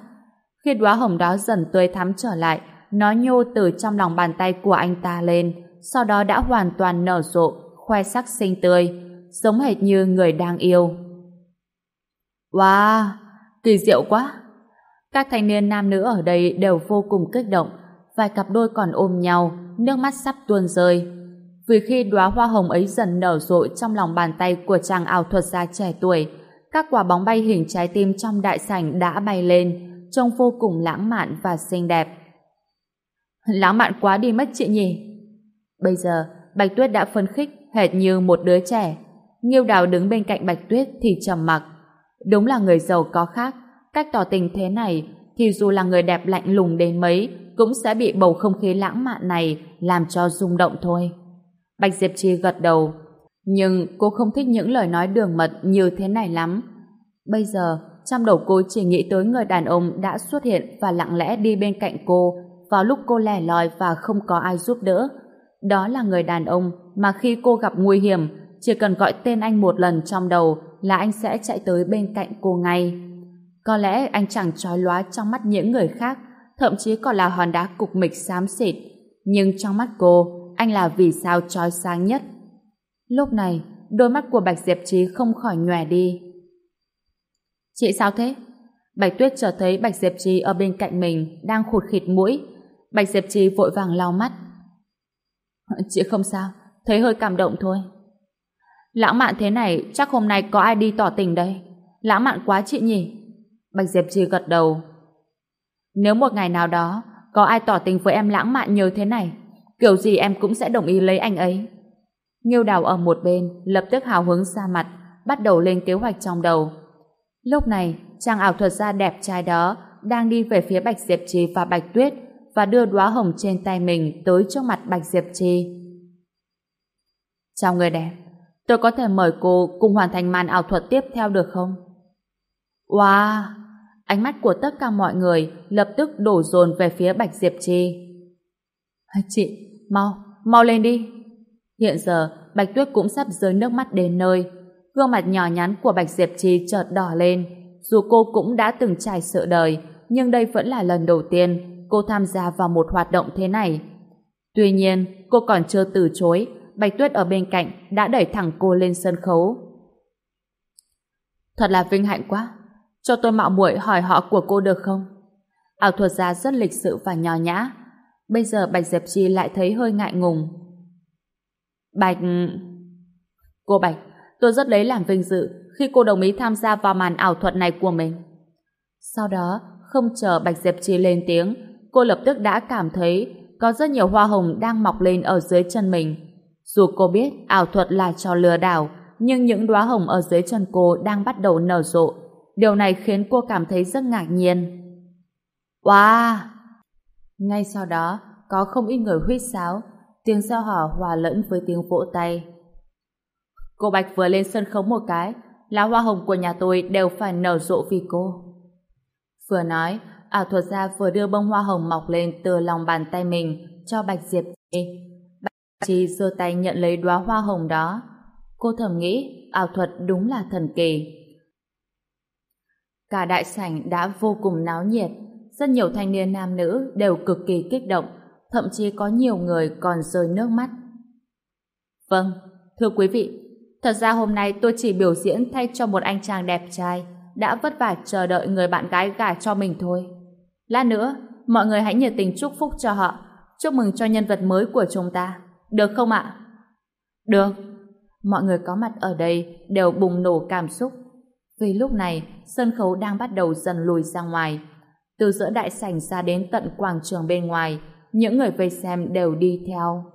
Khi đóa hồng đó dần tươi thắm trở lại, nó nhô từ trong lòng bàn tay của anh ta lên, sau đó đã hoàn toàn nở rộ, khoe sắc xinh tươi, giống hệt như người đang yêu. Wow, kỳ diệu quá! Các thanh niên nam nữ ở đây đều vô cùng kích động, vài cặp đôi còn ôm nhau, nước mắt sắp tuôn rơi. Vì khi đóa hoa hồng ấy dần nở rộ trong lòng bàn tay của chàng ảo thuật gia trẻ tuổi, các quả bóng bay hình trái tim trong đại sảnh đã bay lên, trông vô cùng lãng mạn và xinh đẹp. Lãng mạn quá đi mất chị nhỉ? Bây giờ, Bạch Tuyết đã phấn khích hệt như một đứa trẻ. Nghiêu Đào đứng bên cạnh Bạch Tuyết thì trầm mặc. Đúng là người giàu có khác, cách tỏ tình thế này thì dù là người đẹp lạnh lùng đến mấy cũng sẽ bị bầu không khí lãng mạn này làm cho rung động thôi. Bạch Diệp Chi gật đầu, nhưng cô không thích những lời nói đường mật như thế này lắm. Bây giờ, trong đầu cô chỉ nghĩ tới người đàn ông đã xuất hiện và lặng lẽ đi bên cạnh cô vào lúc cô lẻ loi và không có ai giúp đỡ. Đó là người đàn ông mà khi cô gặp nguy hiểm, chỉ cần gọi tên anh một lần trong đầu là anh sẽ chạy tới bên cạnh cô ngay. Có lẽ anh chẳng trói lóa trong mắt những người khác, thậm chí còn là hòn đá cục mịch xám xịt. Nhưng trong mắt cô, anh là vì sao trói sáng nhất. Lúc này, đôi mắt của Bạch Diệp Trí không khỏi nhòe đi. Chị sao thế? Bạch Tuyết trở thấy Bạch Diệp Trí ở bên cạnh mình đang khụt khịt mũi. Bạch Diệp Trí vội vàng lau mắt. Chị không sao, thấy hơi cảm động thôi. Lãng mạn thế này, chắc hôm nay có ai đi tỏ tình đây. Lãng mạn quá chị nhỉ? Bạch Diệp Trì gật đầu. Nếu một ngày nào đó, có ai tỏ tình với em lãng mạn như thế này, kiểu gì em cũng sẽ đồng ý lấy anh ấy. Nghiêu đào ở một bên, lập tức hào hứng ra mặt, bắt đầu lên kế hoạch trong đầu. Lúc này, chàng ảo thuật gia đẹp trai đó đang đi về phía Bạch Diệp Trì và Bạch Tuyết và đưa đóa hồng trên tay mình tới trước mặt Bạch Diệp Trì. Chào người đẹp, tôi có thể mời cô cùng hoàn thành màn ảo thuật tiếp theo được không? Wow! Ánh mắt của tất cả mọi người lập tức đổ dồn về phía Bạch Diệp Trì. À, chị, mau, mau lên đi. Hiện giờ, Bạch Tuyết cũng sắp rơi nước mắt đến nơi. Gương mặt nhỏ nhắn của Bạch Diệp Trì chợt đỏ lên. Dù cô cũng đã từng trải sự đời, nhưng đây vẫn là lần đầu tiên cô tham gia vào một hoạt động thế này. Tuy nhiên, cô còn chưa từ chối, Bạch Tuyết ở bên cạnh đã đẩy thẳng cô lên sân khấu. Thật là vinh hạnh quá. Cho tôi mạo muội hỏi họ của cô được không? Ảo thuật gia rất lịch sự và nhỏ nhã. Bây giờ Bạch Diệp Chi lại thấy hơi ngại ngùng. Bạch... Cô Bạch, tôi rất lấy làm vinh dự khi cô đồng ý tham gia vào màn ảo thuật này của mình. Sau đó, không chờ Bạch Diệp Chi lên tiếng, cô lập tức đã cảm thấy có rất nhiều hoa hồng đang mọc lên ở dưới chân mình. Dù cô biết ảo thuật là trò lừa đảo, nhưng những đóa hồng ở dưới chân cô đang bắt đầu nở rộ. Điều này khiến cô cảm thấy rất ngạc nhiên. Wow! Ngay sau đó, có không ít người huýt sáo, tiếng giao hò hòa lẫn với tiếng vỗ tay. Cô Bạch vừa lên sân khấu một cái, lá hoa hồng của nhà tôi đều phải nở rộ vì cô. Vừa nói, ảo thuật gia vừa đưa bông hoa hồng mọc lên từ lòng bàn tay mình cho Bạch Diệp Chi giơ tay nhận lấy đóa hoa hồng đó. Cô thầm nghĩ ảo thuật đúng là thần kỳ. Cả đại sảnh đã vô cùng náo nhiệt, rất nhiều thanh niên nam nữ đều cực kỳ kích động, thậm chí có nhiều người còn rơi nước mắt. Vâng, thưa quý vị, thật ra hôm nay tôi chỉ biểu diễn thay cho một anh chàng đẹp trai đã vất vả chờ đợi người bạn gái gả cho mình thôi. Lát nữa, mọi người hãy nhiệt tình chúc phúc cho họ, chúc mừng cho nhân vật mới của chúng ta. Được không ạ? Được. Mọi người có mặt ở đây đều bùng nổ cảm xúc. Vì lúc này, sân khấu đang bắt đầu dần lùi ra ngoài. Từ giữa đại sảnh ra đến tận quảng trường bên ngoài, những người vây xem đều đi theo.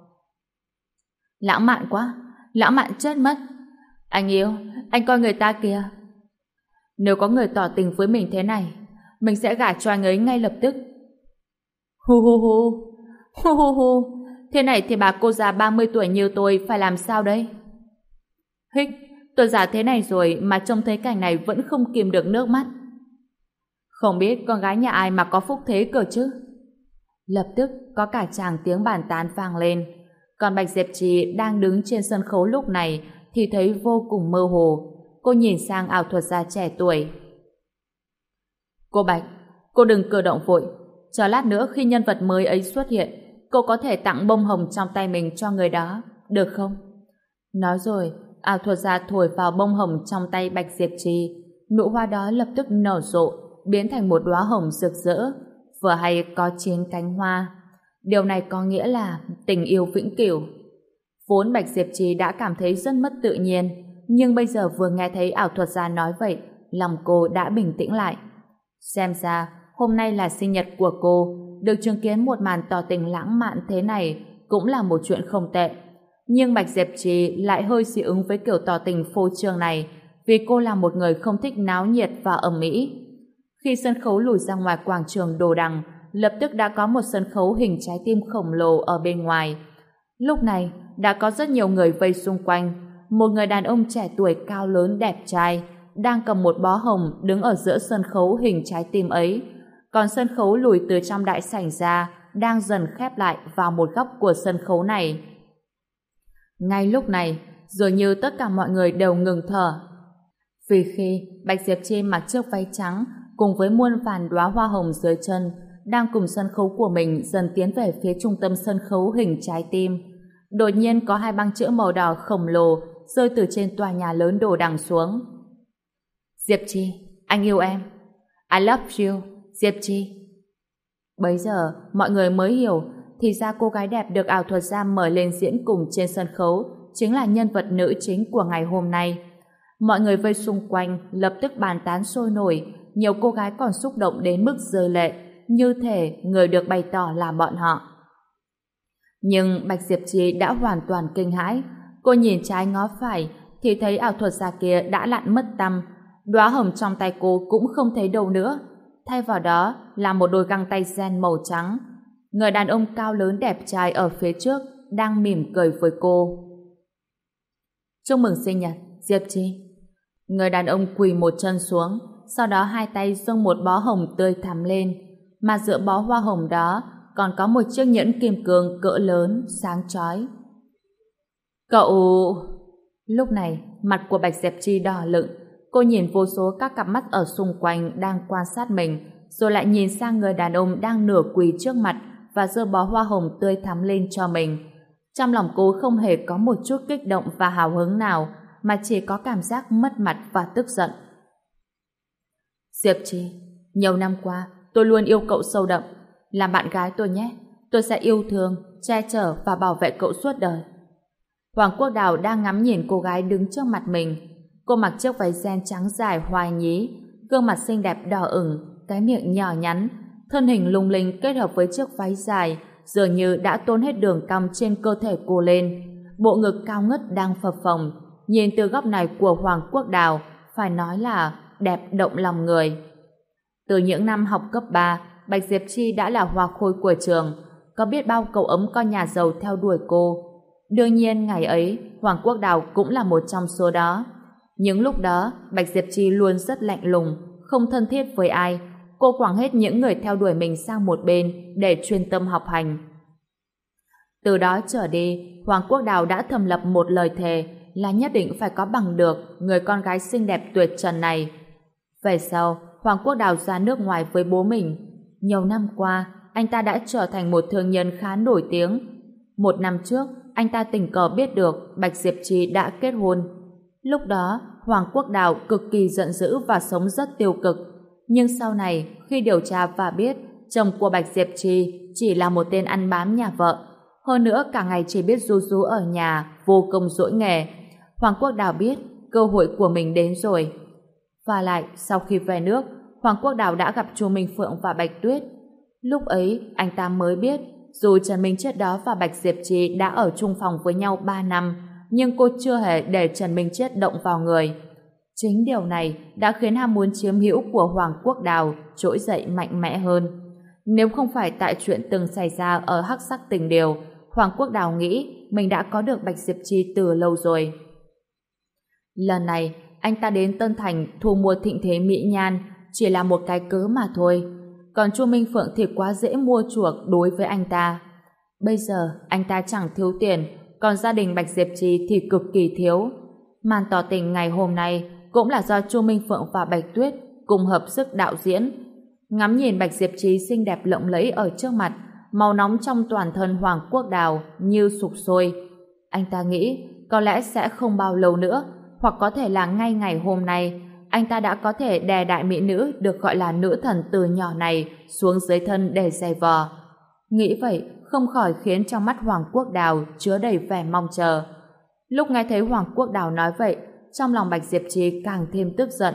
Lãng mạn quá, lãng mạn chết mất. Anh yêu, anh coi người ta kìa. Nếu có người tỏ tình với mình thế này, mình sẽ gả cho anh ấy ngay lập tức. Hu hu hu, hu hu hu, thế này thì bà cô già 30 tuổi như tôi phải làm sao đây? Hích, tôi già thế này rồi mà trông thấy cảnh này vẫn không kìm được nước mắt. Không biết con gái nhà ai mà có phúc thế cơ chứ? Lập tức có cả chàng tiếng bàn tán vang lên. Còn Bạch Diệp Trì đang đứng trên sân khấu lúc này thì thấy vô cùng mơ hồ. Cô nhìn sang ảo thuật gia trẻ tuổi. Cô Bạch, cô đừng cử động vội. Chờ lát nữa khi nhân vật mới ấy xuất hiện, cô có thể tặng bông hồng trong tay mình cho người đó, được không? Nói rồi, ảo thuật gia thổi vào bông hồng trong tay Bạch Diệp Trì. Nụ hoa đó lập tức nở rộ, biến thành một đóa hồng rực rỡ, vừa hay có chín cánh hoa. Điều này có nghĩa là tình yêu vĩnh cửu. Vốn Bạch Diệp Trì đã cảm thấy rất mất tự nhiên, nhưng bây giờ vừa nghe thấy ảo thuật gia nói vậy, lòng cô đã bình tĩnh lại. Xem ra, hôm nay là sinh nhật của cô, được chứng kiến một màn tỏ tình lãng mạn thế này cũng là một chuyện không tệ. Nhưng Bạch Diệp Trì lại hơi dị ứng với kiểu tỏ tình phô trương này, vì cô là một người không thích náo nhiệt và ẩm mỹ. Khi sân khấu lùi ra ngoài quảng trường Đồ Đằng, lập tức đã có một sân khấu hình trái tim khổng lồ ở bên ngoài. Lúc này, đã có rất nhiều người vây xung quanh. Một người đàn ông trẻ tuổi cao lớn đẹp trai đang cầm một bó hồng đứng ở giữa sân khấu hình trái tim ấy. Còn sân khấu lùi từ trong đại sảnh ra đang dần khép lại vào một góc của sân khấu này. Ngay lúc này, dường như tất cả mọi người đều ngừng thở. Vì khi Bạch Diệp Chi mặc chiếc váy trắng cùng với muôn vàn đóa hoa hồng dưới chân đang cùng sân khấu của mình dần tiến về phía trung tâm sân khấu hình trái tim. Đột nhiên có hai băng chữ màu đỏ khổng lồ rơi từ trên tòa nhà lớn đổ đằng xuống. Diệp Chi, anh yêu em. I love you, Diệp Chi. Bấy giờ, mọi người mới hiểu thì ra cô gái đẹp được ảo thuật gia mời lên diễn cùng trên sân khấu chính là nhân vật nữ chính của ngày hôm nay. Mọi người vây xung quanh lập tức bàn tán sôi nổi nhiều cô gái còn xúc động đến mức rơi lệ, như thể người được bày tỏ là bọn họ. Nhưng Bạch Diệp Trì đã hoàn toàn kinh hãi. Cô nhìn trái ngó phải, thì thấy ảo thuật gia kia đã lặn mất tâm. Đóa hồng trong tay cô cũng không thấy đâu nữa. Thay vào đó là một đôi găng tay gen màu trắng. Người đàn ông cao lớn đẹp trai ở phía trước đang mỉm cười với cô. Chúc mừng sinh nhật, Diệp Chi. Người đàn ông quỳ một chân xuống, sau đó hai tay dâng một bó hồng tươi thắm lên, mà giữa bó hoa hồng đó còn có một chiếc nhẫn kim cương cỡ lớn, sáng chói. Cậu... Lúc này, mặt của Bạch Diệp Chi đỏ lựng, cô nhìn vô số các cặp mắt ở xung quanh đang quan sát mình, rồi lại nhìn sang người đàn ông đang nửa quỳ trước mặt và giơ bó hoa hồng tươi thắm lên cho mình. Trong lòng cô không hề có một chút kích động và hào hứng nào, mà chỉ có cảm giác mất mặt và tức giận. Diệp Trì, nhiều năm qua tôi luôn yêu cậu sâu đậm. Làm bạn gái tôi nhé. Tôi sẽ yêu thương, che chở và bảo vệ cậu suốt đời. Hoàng Quốc Đào đang ngắm nhìn cô gái đứng trước mặt mình. Cô mặc chiếc váy ren trắng dài hoài nhí, gương mặt xinh đẹp đỏ ửng, cái miệng nhỏ nhắn, thân hình lung linh kết hợp với chiếc váy dài, dường như đã tôn hết đường cong trên cơ thể cô lên. Bộ ngực cao ngất đang phập phồng, nhìn từ góc này của Hoàng Quốc Đào, phải nói là đẹp động lòng người. Từ những năm học cấp 3, Bạch Diệp Chi đã là hoa khôi của trường, có biết bao cậu ấm con nhà giàu theo đuổi cô. Đương nhiên ngày ấy, Hoàng Quốc Đào cũng là một trong số đó. Những lúc đó, Bạch Diệp Chi luôn rất lạnh lùng, không thân thiết với ai. Cô quẳng hết những người theo đuổi mình sang một bên để chuyên tâm học hành. Từ đó trở đi, Hoàng Quốc Đào đã thầm lập một lời thề là nhất định phải có bằng được người con gái xinh đẹp tuyệt trần này. Về sau, Hoàng Quốc Đào ra nước ngoài với bố mình. Nhiều năm qua, anh ta đã trở thành một thương nhân khá nổi tiếng. Một năm trước, anh ta tình cờ biết được Bạch Diệp Trì đã kết hôn. Lúc đó, Hoàng Quốc Đào cực kỳ giận dữ và sống rất tiêu cực. Nhưng sau này, khi điều tra và biết chồng của Bạch Diệp Trì chỉ là một tên ăn bám nhà vợ, hơn nữa cả ngày chỉ biết ru rú ở nhà, vô công dỗi nghề. Hoàng Quốc Đào biết cơ hội của mình đến rồi. Và lại, sau khi về nước, Hoàng Quốc Đào đã gặp Chu Minh Phượng và Bạch Tuyết. Lúc ấy, anh ta mới biết, dù Trần Minh Chết đó và Bạch Diệp Trì đã ở chung phòng với nhau 3 năm, nhưng cô chưa hề để Trần Minh Chết động vào người. Chính điều này đã khiến ham muốn chiếm hữu của Hoàng Quốc Đào trỗi dậy mạnh mẽ hơn. Nếu không phải tại chuyện từng xảy ra ở hắc sắc tình điều, Hoàng Quốc Đào nghĩ mình đã có được Bạch Diệp Chi từ lâu rồi. Lần này, anh ta đến Tân Thành thu mua thịnh thế mỹ nhan chỉ là một cái cớ mà thôi. Còn Chu Minh Phượng thì quá dễ mua chuộc đối với anh ta. Bây giờ, anh ta chẳng thiếu tiền, còn gia đình Bạch Diệp Trì thì cực kỳ thiếu. Màn tỏ tình ngày hôm nay cũng là do Chu Minh Phượng và Bạch Tuyết cùng hợp sức đạo diễn. Ngắm nhìn Bạch Diệp Trì xinh đẹp lộng lẫy ở trước mặt, màu nóng trong toàn thân Hoàng Quốc Đào như sụp sôi. Anh ta nghĩ có lẽ sẽ không bao lâu nữa, hoặc có thể là ngay ngày hôm nay, anh ta đã có thể đè đại mỹ nữ được gọi là nữ thần từ nhỏ này xuống dưới thân để giày vò. Nghĩ vậy, không khỏi khiến trong mắt Hoàng Quốc Đào chứa đầy vẻ mong chờ. Lúc nghe thấy Hoàng Quốc Đào nói vậy, trong lòng Bạch Diệp Trì càng thêm tức giận.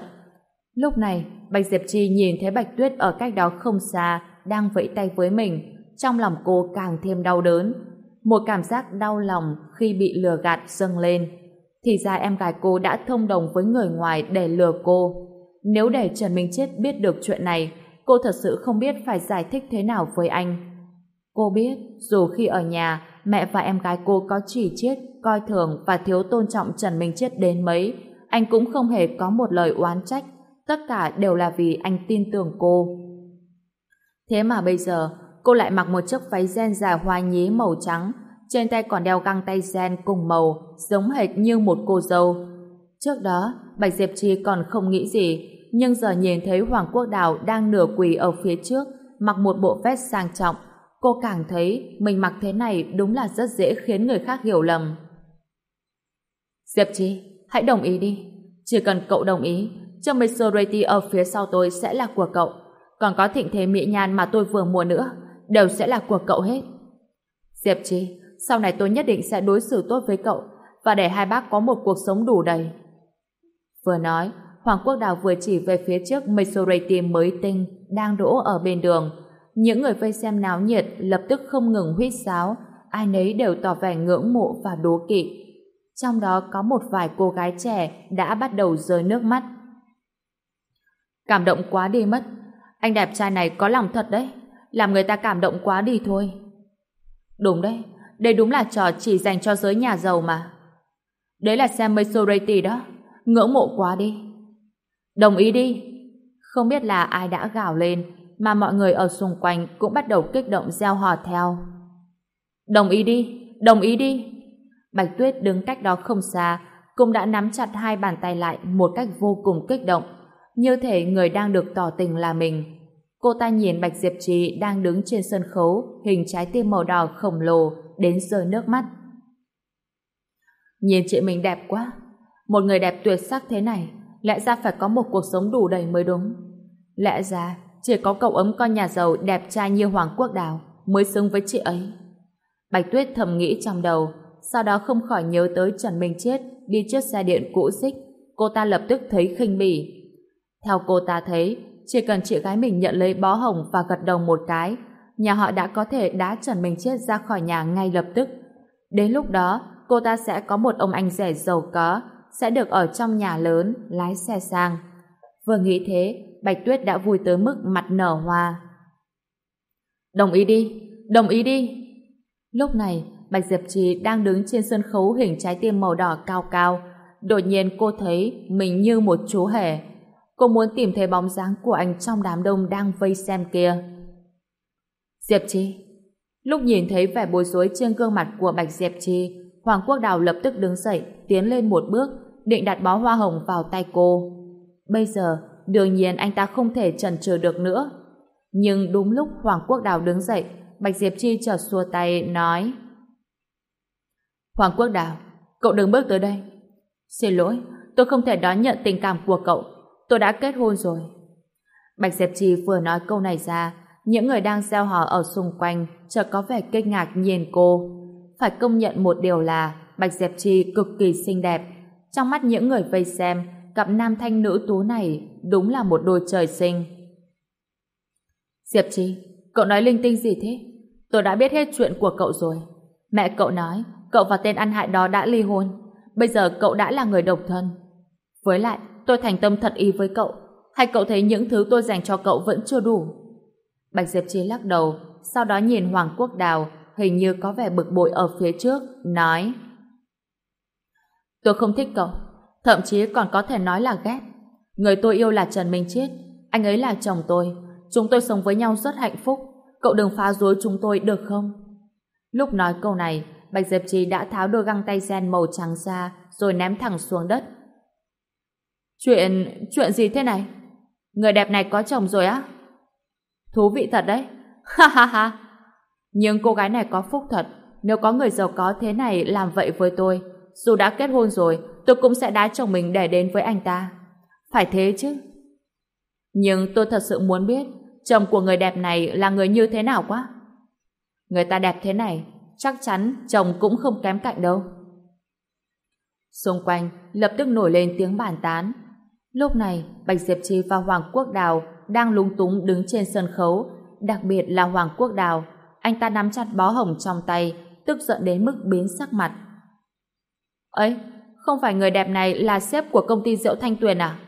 Lúc này, Bạch Diệp Trì nhìn thấy Bạch Tuyết ở cách đó không xa, đang vẫy tay với mình, trong lòng cô càng thêm đau đớn. Một cảm giác đau lòng khi bị lừa gạt dâng lên. Thì ra em gái cô đã thông đồng với người ngoài để lừa cô. Nếu để Trần Minh Chết biết được chuyện này, cô thật sự không biết phải giải thích thế nào với anh. Cô biết, dù khi ở nhà, mẹ và em gái cô có chỉ chiết, coi thường và thiếu tôn trọng Trần Minh Chết đến mấy, anh cũng không hề có một lời oán trách. Tất cả đều là vì anh tin tưởng cô. Thế mà bây giờ, cô lại mặc một chiếc váy ren dài hoa nhí màu trắng, trên tay còn đeo găng tay ren cùng màu, giống hệt như một cô dâu. Trước đó, Bạch Diệp Chi còn không nghĩ gì, nhưng giờ nhìn thấy Hoàng Quốc Đào đang nửa quỳ ở phía trước, mặc một bộ vest sang trọng, cô càng thấy mình mặc thế này đúng là rất dễ khiến người khác hiểu lầm. Diệp Chi, hãy đồng ý đi. Chỉ cần cậu đồng ý, chiếc Maserati ở phía sau tôi sẽ là của cậu. Còn có thịnh thế mỹ nhan mà tôi vừa mua nữa, đều sẽ là của cậu hết. Diệp Chi, sau này tôi nhất định sẽ đối xử tốt với cậu và để hai bác có một cuộc sống đủ đầy. Vừa nói, Hoàng Quốc Đào vừa chỉ về phía trước Maserati mới tinh đang đỗ ở bên đường. Những người vây xem náo nhiệt lập tức không ngừng huýt sáo, ai nấy đều tỏ vẻ ngưỡng mộ và đố kỵ. Trong đó có một vài cô gái trẻ đã bắt đầu rơi nước mắt. Cảm động quá đi mất. Anh đẹp trai này có lòng thật đấy. Làm người ta cảm động quá đi thôi. Đúng đấy, đây đúng là trò chỉ dành cho giới nhà giàu mà. Đấy là xem Maserati đó. Ngưỡng mộ quá đi. Đồng ý đi. Không biết là ai đã gào lên, mà mọi người ở xung quanh cũng bắt đầu kích động gieo hò theo. Đồng ý đi, đồng ý đi. Bạch Tuyết đứng cách đó không xa, cũng đã nắm chặt hai bàn tay lại một cách vô cùng kích động, như thể người đang được tỏ tình là mình. Cô ta nhìn Bạch Diệp Trì đang đứng trên sân khấu, hình trái tim màu đỏ khổng lồ, đến rơi nước mắt. Nhìn chị mình đẹp quá. Một người đẹp tuyệt sắc thế này, lẽ ra phải có một cuộc sống đủ đầy mới đúng. Lẽ ra, chỉ có cậu ấm con nhà giàu đẹp trai như Hoàng Quốc Đào mới xứng với chị ấy. Bạch Tuyết thầm nghĩ trong đầu, sau đó không khỏi nhớ tới Trần Minh Chết đi chiếc xe điện cũ xích. Cô ta lập tức thấy khinh bỉ. Theo cô ta thấy, chỉ cần chị gái mình nhận lấy bó hồng và gật đầu một cái, nhà họ đã có thể đá Trần Minh Chết ra khỏi nhà ngay lập tức. Đến lúc đó, cô ta sẽ có một ông anh rẻ giàu có, sẽ được ở trong nhà lớn, lái xe sang. Vừa nghĩ thế, Bạch Tuyết đã vui tới mức mặt nở hoa. Đồng ý đi, đồng ý đi. Lúc này, Bạch Diệp Trì đang đứng trên sân khấu hình trái tim màu đỏ cao cao. Đột nhiên cô thấy mình như một chú hề. Cô muốn tìm thấy bóng dáng của anh trong đám đông đang vây xem kia. Diệp Trì Lúc nhìn thấy vẻ bối rối trên gương mặt của Bạch Diệp Trì, Hoàng Quốc Đào lập tức đứng dậy, tiến lên một bước, định đặt bó hoa hồng vào tay cô. Bây giờ, đương nhiên anh ta không thể chần chừ được nữa. Nhưng đúng lúc Hoàng Quốc Đào đứng dậy, Bạch Diệp Chi chợt xua tay, nói Hoàng Quốc Đào, cậu đừng bước tới đây. Xin lỗi, tôi không thể đón nhận tình cảm của cậu. Tôi đã kết hôn rồi. Bạch Diệp Chi vừa nói câu này ra, những người đang gieo hò ở xung quanh chợt có vẻ kinh ngạc nhìn cô. Phải công nhận một điều là Bạch Diệp Chi cực kỳ xinh đẹp. Trong mắt những người vây xem, cặp nam thanh nữ tú này đúng là một đôi trời sinh. Diệp Chi, cậu nói linh tinh gì thế? Tôi đã biết hết chuyện của cậu rồi. Mẹ cậu nói, cậu và tên ăn hại đó đã ly hôn. Bây giờ cậu đã là người độc thân. Với lại, tôi thành tâm thật ý với cậu. Hay cậu thấy những thứ tôi dành cho cậu vẫn chưa đủ? Bạch Diệp Chi lắc đầu, sau đó nhìn Hoàng Quốc Đào, hình như có vẻ bực bội ở phía trước, nói Tôi không thích cậu, thậm chí còn có thể nói là ghét. Người tôi yêu là Trần Minh Chiết, anh ấy là chồng tôi, chúng tôi sống với nhau rất hạnh phúc, cậu đừng phá rối chúng tôi được không? Lúc nói câu này, Bạch Diệp Trì đã tháo đôi găng tay gen màu trắng ra, rồi ném thẳng xuống đất. Chuyện... chuyện gì thế này? Người đẹp này có chồng rồi á? Thú vị thật đấy. Ha ha ha. Nhưng cô gái này có phúc thật. Nếu có người giàu có thế này làm vậy với tôi, dù đã kết hôn rồi, tôi cũng sẽ đá chồng mình để đến với anh ta. Phải thế chứ. Nhưng tôi thật sự muốn biết chồng của người đẹp này là người như thế nào quá. Người ta đẹp thế này, chắc chắn chồng cũng không kém cạnh đâu. Xung quanh lập tức nổi lên tiếng bàn tán. Lúc này, Bạch Diệp Chi và Hoàng Quốc Đào đang lúng túng đứng trên sân khấu, đặc biệt là Hoàng Quốc Đào. Anh ta nắm chặt bó hồng trong tay, tức giận đến mức biến sắc mặt. Ấy, không phải người đẹp này là sếp của công ty rượu Thanh Tuyền à?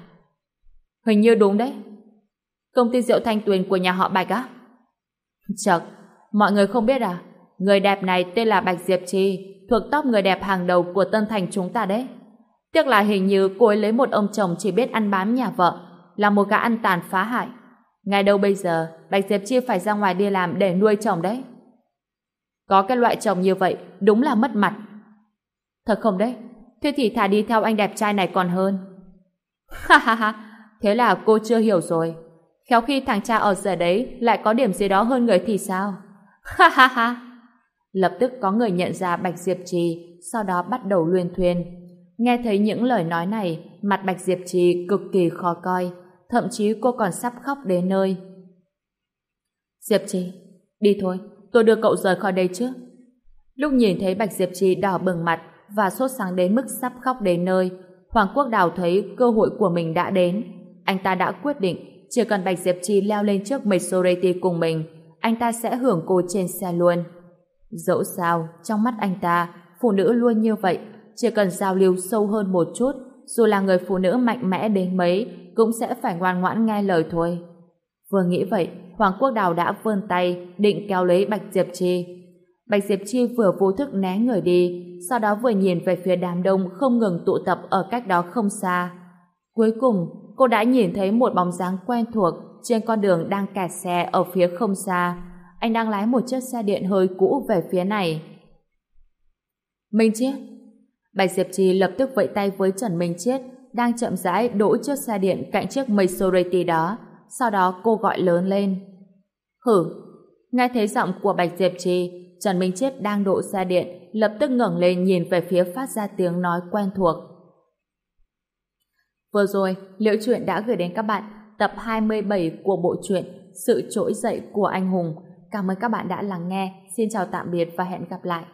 Hình như đúng đấy. Công ty rượu Thanh Tuyền của nhà họ Bạch á? Chật, mọi người không biết à? Người đẹp này tên là Bạch Diệp Trì, thuộc top người đẹp hàng đầu của Tân Thành chúng ta đấy. Tiếc là hình như cô ấy lấy một ông chồng chỉ biết ăn bám nhà vợ, là một gã ăn tàn phá hại. Ngay đâu bây giờ, Bạch Diệp Chi phải ra ngoài đi làm để nuôi chồng đấy. Có cái loại chồng như vậy, đúng là mất mặt. Thật không đấy? Thế thì thả đi theo anh đẹp trai này còn hơn. Ha ha ha, thế là cô chưa hiểu rồi. Khéo khi thằng cha ở giờ đấy lại có điểm gì đó hơn người thì sao? Ha ha ha. Lập tức có người nhận ra Bạch Diệp Trì, sau đó bắt đầu luyên thuyên. Nghe thấy những lời nói này, mặt Bạch Diệp Trì cực kỳ khó coi, thậm chí cô còn sắp khóc đến nơi. Diệp Trì, đi thôi, tôi đưa cậu rời khỏi đây trước. Lúc nhìn thấy Bạch Diệp Trì đỏ bừng mặt và sốt sáng đến mức sắp khóc đến nơi, Hoàng Quốc Đào thấy cơ hội của mình đã đến. Anh ta đã quyết định chỉ cần Bạch Diệp chi leo lên trước Majority cùng mình, anh ta sẽ hưởng cô trên xe luôn. Dẫu sao, trong mắt anh ta, phụ nữ luôn như vậy, chỉ cần giao lưu sâu hơn một chút, dù là người phụ nữ mạnh mẽ đến mấy, cũng sẽ phải ngoan ngoãn nghe lời thôi. Vừa nghĩ vậy, Hoàng Quốc Đào đã vươn tay, định kéo lấy Bạch Diệp Chi. Bạch Diệp Chi vừa vô thức né người đi, sau đó vừa nhìn về phía đám đông không ngừng tụ tập ở cách đó không xa. Cuối cùng, cô đã nhìn thấy một bóng dáng quen thuộc trên con đường đang kẹt xe ở phía không xa. Anh đang lái một chiếc xe điện hơi cũ về phía này. Minh Chiết Bạch Diệp Trì lập tức vẫy tay với Trần Minh Chiết đang chậm rãi đỗ chiếc xe điện cạnh chiếc Maserati đó. Sau đó cô gọi lớn lên. Hử! Nghe thấy giọng của Bạch Diệp Trì, Trần Minh Chết đang độ xe điện, lập tức ngẩng lên nhìn về phía phát ra tiếng nói quen thuộc. Vừa rồi, Liễu Chuyện đã gửi đến các bạn tập 27 của bộ truyện Sự trỗi dậy của anh hùng. Cảm ơn các bạn đã lắng nghe. Xin chào tạm biệt và hẹn gặp lại.